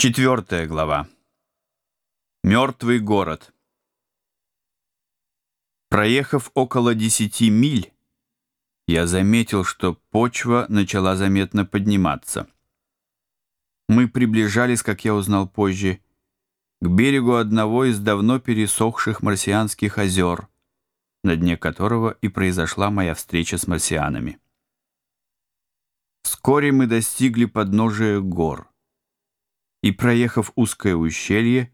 Четвертая глава. Мертвый город. Проехав около десяти миль, я заметил, что почва начала заметно подниматься. Мы приближались, как я узнал позже, к берегу одного из давно пересохших марсианских озер, на дне которого и произошла моя встреча с марсианами. Вскоре мы достигли подножия гор и, проехав узкое ущелье,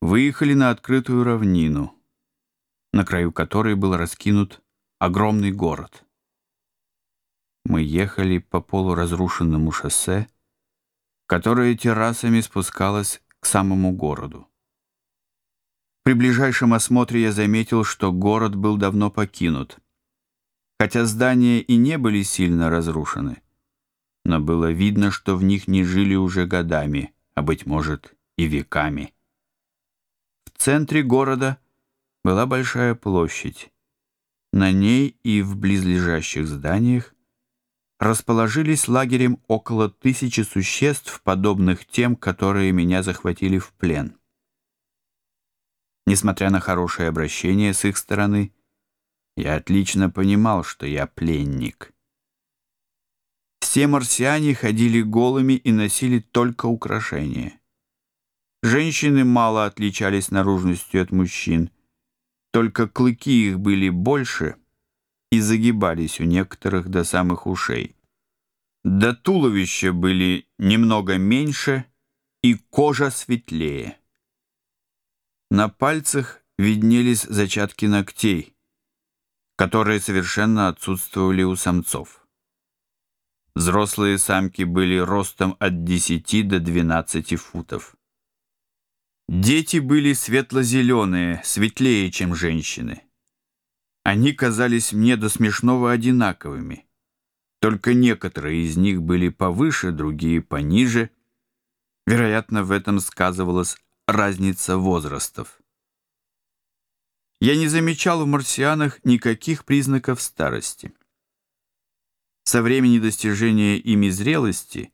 выехали на открытую равнину, на краю которой был раскинут огромный город. Мы ехали по полуразрушенному шоссе, которое террасами спускалось к самому городу. При ближайшем осмотре я заметил, что город был давно покинут. Хотя здания и не были сильно разрушены, но было видно, что в них не жили уже годами — а, быть может, и веками. В центре города была большая площадь. На ней и в близлежащих зданиях расположились лагерем около тысячи существ, подобных тем, которые меня захватили в плен. Несмотря на хорошее обращение с их стороны, я отлично понимал, что я пленник. все марсиане ходили голыми и носили только украшения. Женщины мало отличались наружностью от мужчин, только клыки их были больше и загибались у некоторых до самых ушей. До туловища были немного меньше и кожа светлее. На пальцах виднелись зачатки ногтей, которые совершенно отсутствовали у самцов. Взрослые самки были ростом от 10 до 12 футов. Дети были светло-зеленые, светлее, чем женщины. Они казались мне до смешного одинаковыми. Только некоторые из них были повыше, другие пониже. Вероятно, в этом сказывалась разница возрастов. Я не замечал в марсианах никаких признаков старости. Со времени достижения ими зрелости,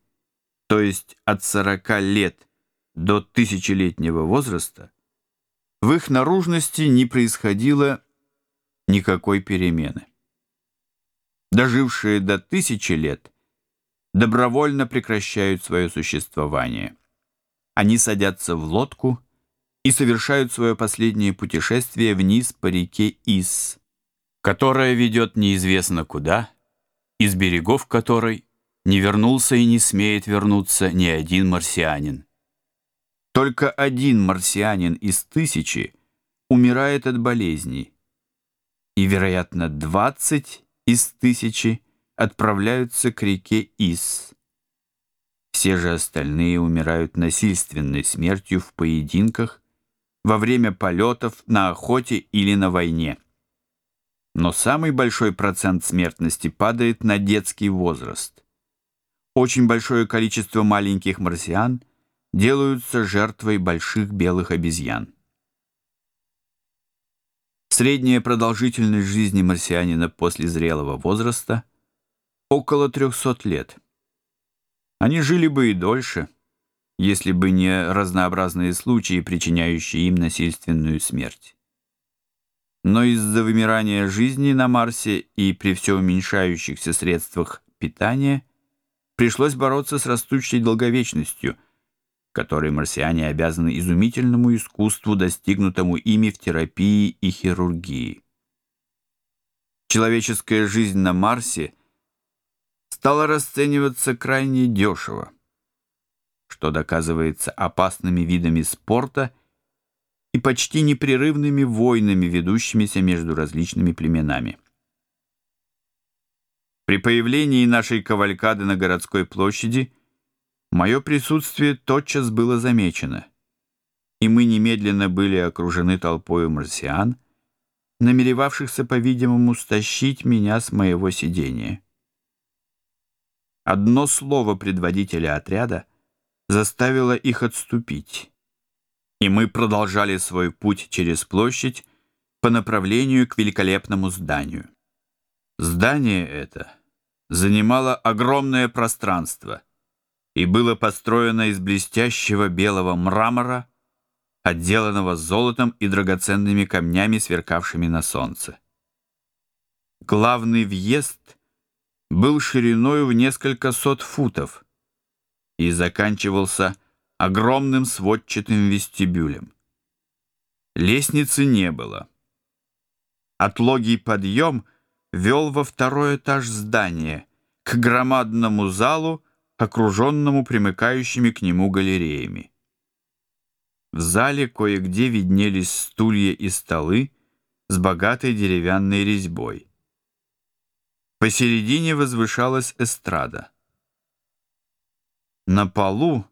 то есть от 40 лет до тысячелетнего возраста, в их наружности не происходило никакой перемены. Дожившие до тысячи лет добровольно прекращают свое существование. Они садятся в лодку и совершают свое последнее путешествие вниз по реке Ис, которая ведет неизвестно куда – из берегов которой не вернулся и не смеет вернуться ни один марсианин. Только один марсианин из тысячи умирает от болезней, и, вероятно, 20 из тысячи отправляются к реке Ис. Все же остальные умирают насильственной смертью в поединках, во время полетов, на охоте или на войне но самый большой процент смертности падает на детский возраст. Очень большое количество маленьких марсиан делаются жертвой больших белых обезьян. Средняя продолжительность жизни марсианина после зрелого возраста – около 300 лет. Они жили бы и дольше, если бы не разнообразные случаи, причиняющие им насильственную смерть но из-за вымирания жизни на Марсе и при все уменьшающихся средствах питания пришлось бороться с растущей долговечностью, которой марсиане обязаны изумительному искусству, достигнутому ими в терапии и хирургии. Человеческая жизнь на Марсе стала расцениваться крайне дешево, что доказывается опасными видами спорта – и почти непрерывными войнами, ведущимися между различными племенами. При появлении нашей кавалькады на городской площади мое присутствие тотчас было замечено, и мы немедленно были окружены толпой марсиан, намеревавшихся, по-видимому, стащить меня с моего сидения. Одно слово предводителя отряда заставило их отступить и мы продолжали свой путь через площадь по направлению к великолепному зданию. Здание это занимало огромное пространство и было построено из блестящего белого мрамора, отделанного золотом и драгоценными камнями, сверкавшими на солнце. Главный въезд был шириною в несколько сот футов и заканчивался огромным сводчатым вестибюлем. Лестницы не было. Отлогий подъем вел во второй этаж здания, к громадному залу, окруженному примыкающими к нему галереями. В зале кое-где виднелись стулья и столы с богатой деревянной резьбой. Посередине возвышалась эстрада. На полу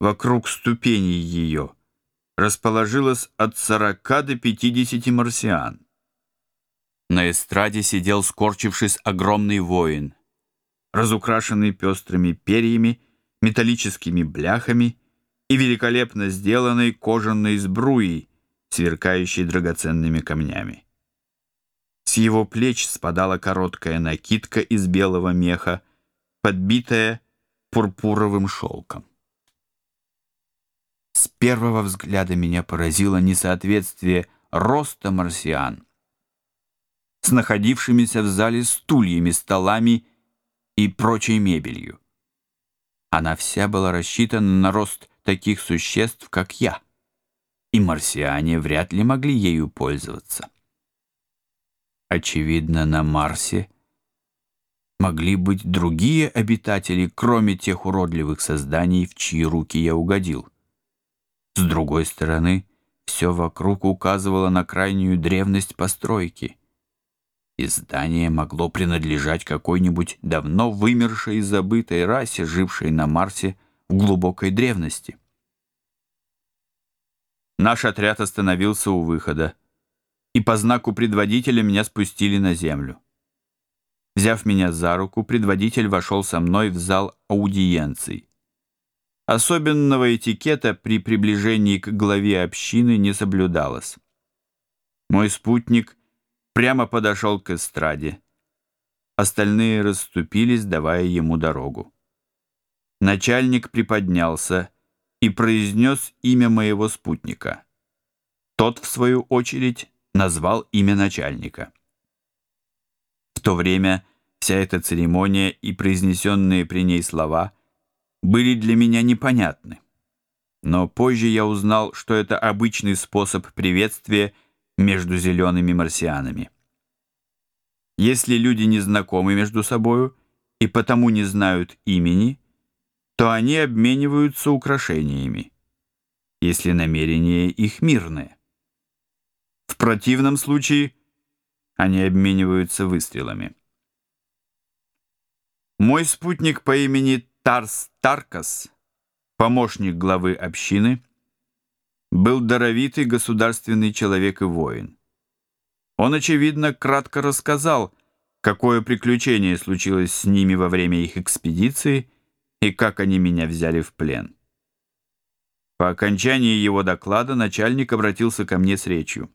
вокруг ступеней ее расположилось от 40 до 50 марсиан. На эстраде сидел, скорчившись, огромный воин, разукрашенный пестрыми перьями, металлическими бляхами и великолепно сделанной кожаной сбруей, сверкающей драгоценными камнями. С его плеч спадала короткая накидка из белого меха, подбитая пурпуровым шелком. С первого взгляда меня поразило несоответствие роста марсиан с находившимися в зале стульями, столами и прочей мебелью. Она вся была рассчитана на рост таких существ, как я, и марсиане вряд ли могли ею пользоваться. Очевидно, на Марсе могли быть другие обитатели, кроме тех уродливых созданий, в чьи руки я угодил. С другой стороны, все вокруг указывало на крайнюю древность постройки. И здание могло принадлежать какой-нибудь давно вымершей и забытой расе, жившей на Марсе в глубокой древности. Наш отряд остановился у выхода, и по знаку предводителя меня спустили на землю. Взяв меня за руку, предводитель вошел со мной в зал аудиенций. Особенного этикета при приближении к главе общины не соблюдалось. Мой спутник прямо подошел к эстраде. Остальные расступились, давая ему дорогу. Начальник приподнялся и произнес имя моего спутника. Тот, в свою очередь, назвал имя начальника. В то время вся эта церемония и произнесенные при ней слова – были для меня непонятны. Но позже я узнал, что это обычный способ приветствия между зелеными марсианами. Если люди не знакомы между собою и потому не знают имени, то они обмениваются украшениями, если намерения их мирные. В противном случае они обмениваются выстрелами. Мой спутник по имени Тарс Таркас, помощник главы общины, был даровитый государственный человек и воин. Он, очевидно, кратко рассказал, какое приключение случилось с ними во время их экспедиции и как они меня взяли в плен. По окончании его доклада начальник обратился ко мне с речью.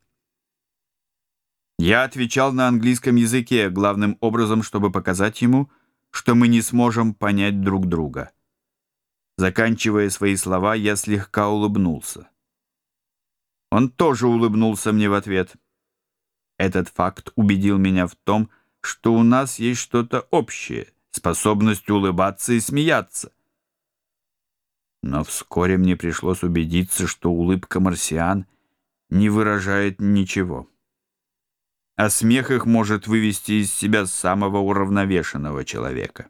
Я отвечал на английском языке, главным образом, чтобы показать ему, что мы не сможем понять друг друга. Заканчивая свои слова, я слегка улыбнулся. Он тоже улыбнулся мне в ответ. Этот факт убедил меня в том, что у нас есть что-то общее, способность улыбаться и смеяться. Но вскоре мне пришлось убедиться, что улыбка марсиан не выражает ничего а смех их может вывести из себя самого уравновешенного человека.